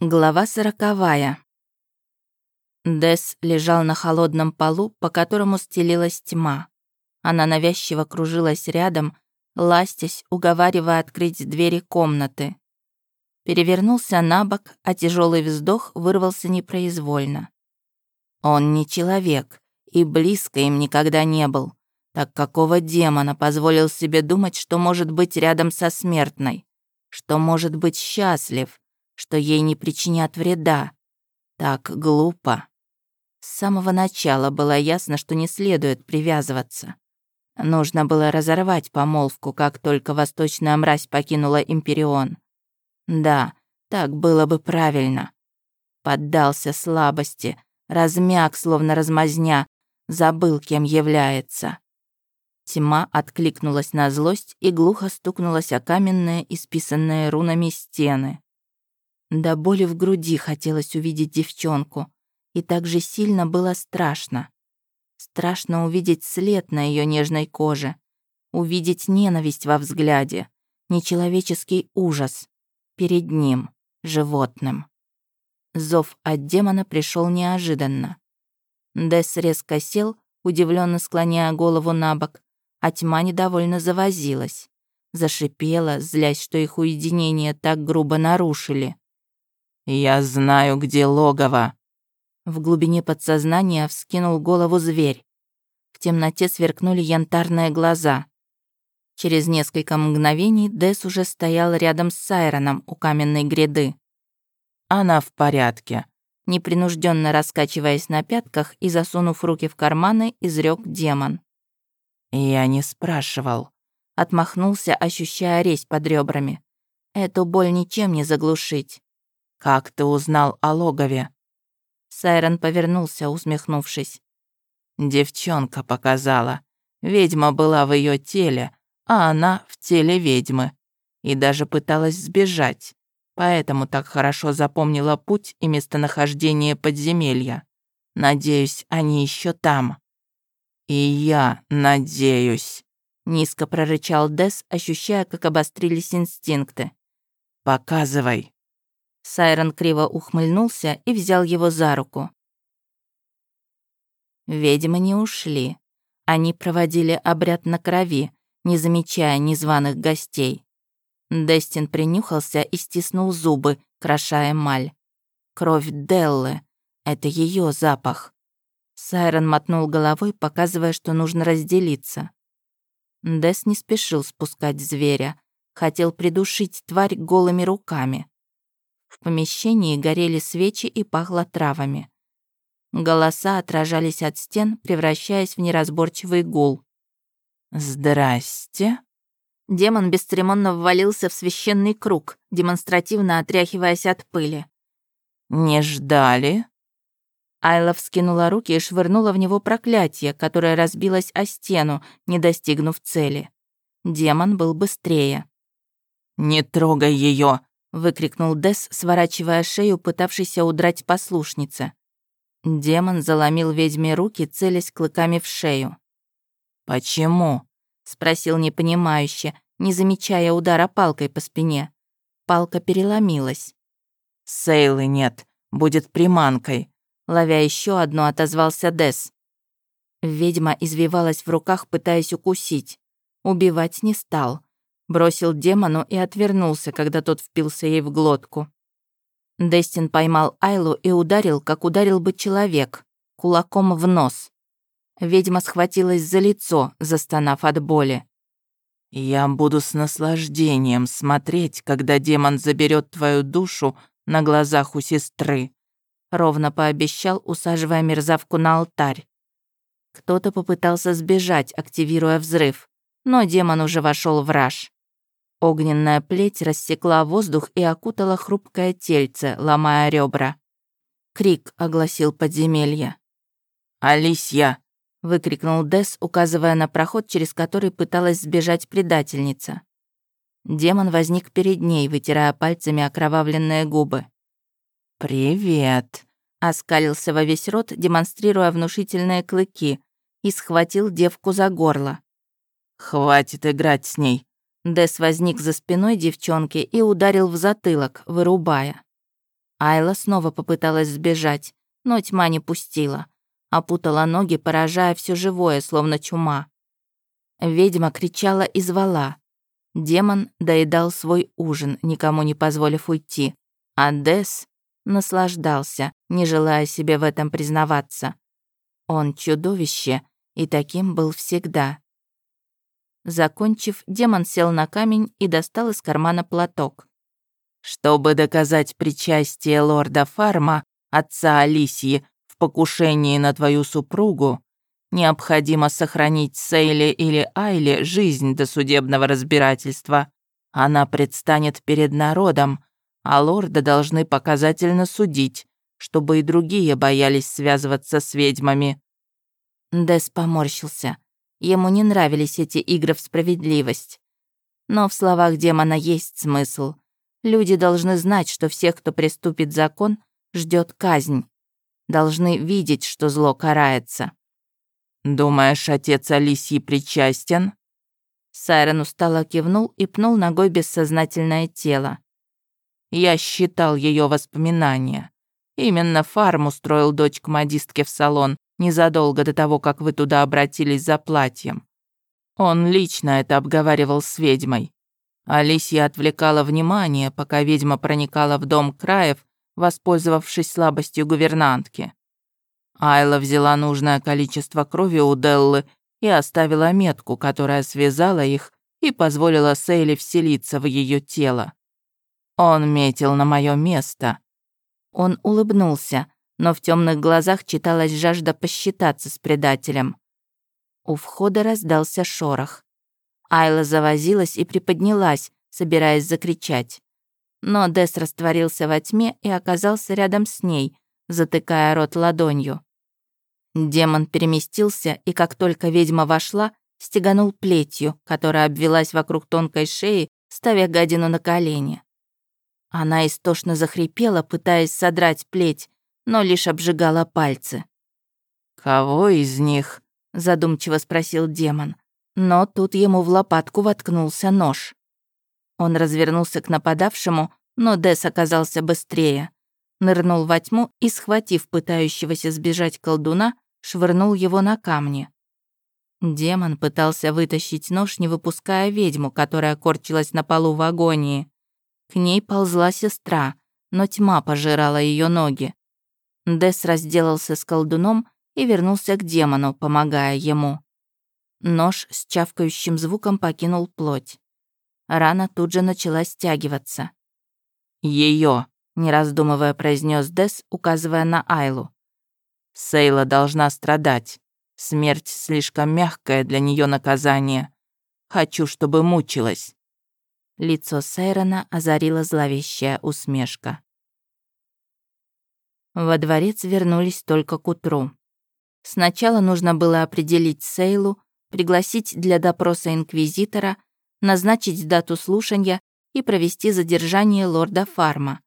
Глава сороковая. Дес лежал на холодном полу, по которому стелилась тьма. Она навязчиво кружилась рядом, ластясь, уговаривая открыть двери комнаты. Перевернулся на бок, а тяжелый вздох вырвался непроизвольно. Он не человек, и близко им никогда не был. Так какого демона позволил себе думать, что может быть рядом со смертной? Что может быть счастлив? Что ей не причинят вреда. Так глупо. С самого начала было ясно, что не следует привязываться. Нужно было разорвать помолвку, как только восточная мразь покинула Империон. Да, так было бы правильно. Поддался слабости, размяк, словно размазня, забыл, кем является. Тьма откликнулась на злость и глухо стукнулась о каменные, исписанные рунами стены. До боли в груди хотелось увидеть девчонку, и так же сильно было страшно. Страшно увидеть след на ее нежной коже, увидеть ненависть во взгляде, нечеловеческий ужас перед ним, животным. Зов от демона пришел неожиданно. Дес резко сел, удивленно склоняя голову на бок, а тьма недовольно завозилась. Зашипела, злясь, что их уединение так грубо нарушили. «Я знаю, где логово». В глубине подсознания вскинул голову зверь. В темноте сверкнули янтарные глаза. Через несколько мгновений Дес уже стоял рядом с Сайроном у каменной гряды. «Она в порядке», непринужденно раскачиваясь на пятках и засунув руки в карманы, изрек демон. «Я не спрашивал», — отмахнулся, ощущая резь под ребрами. «Эту боль ничем не заглушить». «Как ты узнал о логове?» Сайрон повернулся, усмехнувшись. «Девчонка показала. Ведьма была в ее теле, а она в теле ведьмы. И даже пыталась сбежать. Поэтому так хорошо запомнила путь и местонахождение подземелья. Надеюсь, они еще там». «И я надеюсь», — низко прорычал Дес, ощущая, как обострились инстинкты. «Показывай». Сайрон криво ухмыльнулся и взял его за руку. Ведьмы не ушли. Они проводили обряд на крови, не замечая незваных гостей. Дестин принюхался и стиснул зубы, крошая маль. Кровь Деллы — это ее запах. Сайрон мотнул головой, показывая, что нужно разделиться. Дес не спешил спускать зверя, хотел придушить тварь голыми руками. В помещении горели свечи и пахло травами. Голоса отражались от стен, превращаясь в неразборчивый гул. «Здрасте». Демон бесцеремонно ввалился в священный круг, демонстративно отряхиваясь от пыли. «Не ждали?» Айла вскинула руки и швырнула в него проклятие, которое разбилось о стену, не достигнув цели. Демон был быстрее. «Не трогай ее, выкрикнул Дес, сворачивая шею, пытавшийся удрать послушница. Демон заломил ведьме руки, целясь клыками в шею. «Почему?» — спросил непонимающе, не замечая удара палкой по спине. Палка переломилась. «Сейлы нет, будет приманкой», — ловя еще одну, отозвался Дес. Ведьма извивалась в руках, пытаясь укусить. Убивать не стал. Бросил демону и отвернулся, когда тот впился ей в глотку. Дестин поймал Айлу и ударил, как ударил бы человек, кулаком в нос. Ведьма схватилась за лицо, застонав от боли. «Я буду с наслаждением смотреть, когда демон заберет твою душу на глазах у сестры», ровно пообещал, усаживая мерзавку на алтарь. Кто-то попытался сбежать, активируя взрыв, но демон уже вошел в раж. Огненная плеть рассекла воздух и окутала хрупкое тельце, ломая ребра. Крик огласил подземелье. «Алисья!» — выкрикнул Дес, указывая на проход, через который пыталась сбежать предательница. Демон возник перед ней, вытирая пальцами окровавленные губы. «Привет!» — оскалился во весь рот, демонстрируя внушительные клыки, и схватил девку за горло. «Хватит играть с ней. Дес возник за спиной девчонки и ударил в затылок, вырубая. Айла снова попыталась сбежать, но тьма не пустила. Опутала ноги, поражая все живое, словно чума. Ведьма кричала и звала. Демон доедал свой ужин, никому не позволив уйти. А Дес наслаждался, не желая себе в этом признаваться. Он чудовище, и таким был всегда. Закончив, демон сел на камень и достал из кармана платок. «Чтобы доказать причастие лорда Фарма, отца Алисии, в покушении на твою супругу, необходимо сохранить Сейле или Айле жизнь до судебного разбирательства. Она предстанет перед народом, а лорда должны показательно судить, чтобы и другие боялись связываться с ведьмами». Дес поморщился. Ему не нравились эти игры в справедливость. Но в словах демона есть смысл. Люди должны знать, что всех, кто приступит закон, ждет казнь. Должны видеть, что зло карается. «Думаешь, отец Алисии причастен?» Сайрон устало кивнул и пнул ногой бессознательное тело. «Я считал ее воспоминания. Именно Фарм устроил дочь к модистке в салон, незадолго до того, как вы туда обратились за платьем. Он лично это обговаривал с ведьмой. Алисия отвлекала внимание, пока ведьма проникала в дом краев, воспользовавшись слабостью гувернантки. Айла взяла нужное количество крови у Деллы и оставила метку, которая связала их и позволила Сейли вселиться в ее тело. Он метил на мое место. Он улыбнулся, но в темных глазах читалась жажда посчитаться с предателем. У входа раздался шорох. Айла завозилась и приподнялась, собираясь закричать. Но Дес растворился во тьме и оказался рядом с ней, затыкая рот ладонью. Демон переместился, и как только ведьма вошла, стеганул плетью, которая обвелась вокруг тонкой шеи, ставя гадину на колени. Она истошно захрипела, пытаясь содрать плеть, но лишь обжигала пальцы. «Кого из них?» — задумчиво спросил демон. Но тут ему в лопатку воткнулся нож. Он развернулся к нападавшему, но Дес оказался быстрее. Нырнул во тьму и, схватив пытающегося сбежать колдуна, швырнул его на камни. Демон пытался вытащить нож, не выпуская ведьму, которая корчилась на полу в агонии. К ней ползла сестра, но тьма пожирала ее ноги. Дес разделался с колдуном и вернулся к демону, помогая ему. Нож с чавкающим звуком покинул плоть. Рана тут же начала стягиваться. Ее, не раздумывая, произнес Дес, указывая на Айлу. Сейла должна страдать. Смерть слишком мягкое для нее наказание. Хочу, чтобы мучилась. Лицо Сейрона озарила зловещая усмешка. Во дворец вернулись только к утру. Сначала нужно было определить Сейлу, пригласить для допроса инквизитора, назначить дату слушания и провести задержание лорда Фарма.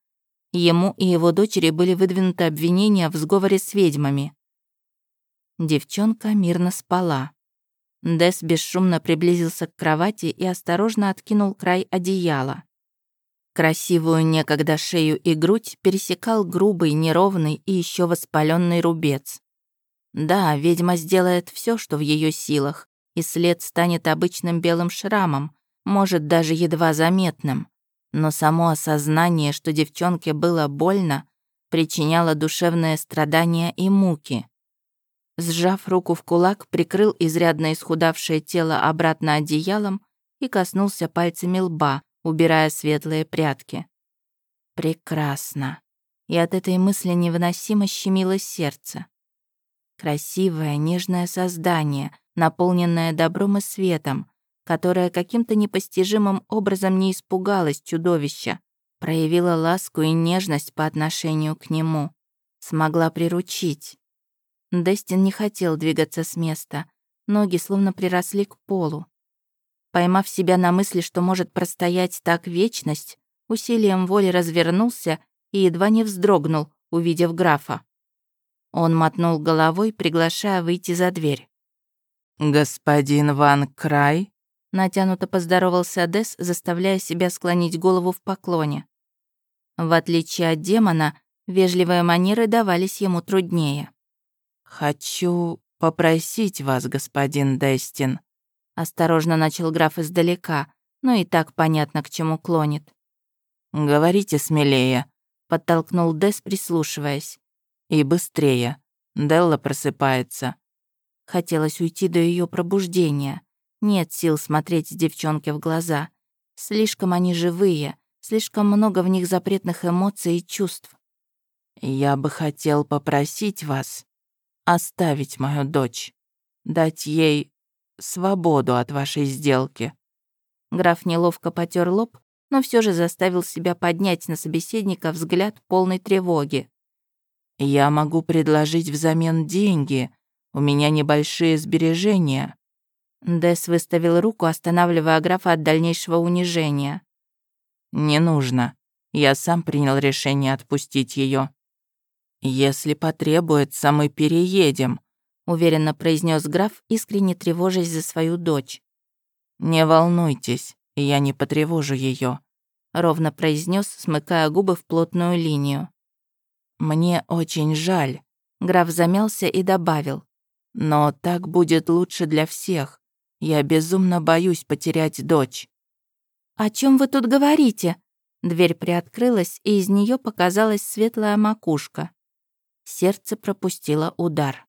Ему и его дочери были выдвинуты обвинения в сговоре с ведьмами. Девчонка мирно спала. Дес бесшумно приблизился к кровати и осторожно откинул край одеяла. Красивую некогда шею и грудь пересекал грубый, неровный и еще воспаленный рубец. Да, ведьма сделает все, что в ее силах, и след станет обычным белым шрамом, может, даже едва заметным. Но само осознание, что девчонке было больно, причиняло душевное страдание и муки. Сжав руку в кулак, прикрыл изрядно исхудавшее тело обратно одеялом и коснулся пальцами лба, убирая светлые прятки. Прекрасно. И от этой мысли невыносимо щемило сердце. Красивое, нежное создание, наполненное добром и светом, которое каким-то непостижимым образом не испугалось чудовища, проявила ласку и нежность по отношению к нему, смогла приручить. Дестин не хотел двигаться с места, ноги словно приросли к полу. Поймав себя на мысли, что может простоять так вечность, усилием воли развернулся и едва не вздрогнул, увидев графа. Он мотнул головой, приглашая выйти за дверь. «Господин Ван Край?» Натянуто поздоровался Дес, заставляя себя склонить голову в поклоне. В отличие от демона, Вежливые манеры давались ему труднее. «Хочу попросить вас, господин Дестин», — осторожно начал граф издалека, но и так понятно, к чему клонит. «Говорите смелее», — подтолкнул Дес, прислушиваясь. «И быстрее. Делла просыпается». Хотелось уйти до ее пробуждения. Нет сил смотреть девчонке в глаза. Слишком они живые, слишком много в них запретных эмоций и чувств. «Я бы хотел попросить вас оставить мою дочь, дать ей свободу от вашей сделки». Граф неловко потер лоб, но все же заставил себя поднять на собеседника взгляд полной тревоги. «Я могу предложить взамен деньги. У меня небольшие сбережения». Дес выставил руку, останавливая графа от дальнейшего унижения. «Не нужно. Я сам принял решение отпустить ее. «Если потребуется, мы переедем», — уверенно произнес граф, искренне тревожась за свою дочь. «Не волнуйтесь, я не потревожу ее, ровно произнес, смыкая губы в плотную линию. «Мне очень жаль», — граф замялся и добавил. «Но так будет лучше для всех. Я безумно боюсь потерять дочь». «О чем вы тут говорите?» Дверь приоткрылась, и из нее показалась светлая макушка. Сердце пропустило удар.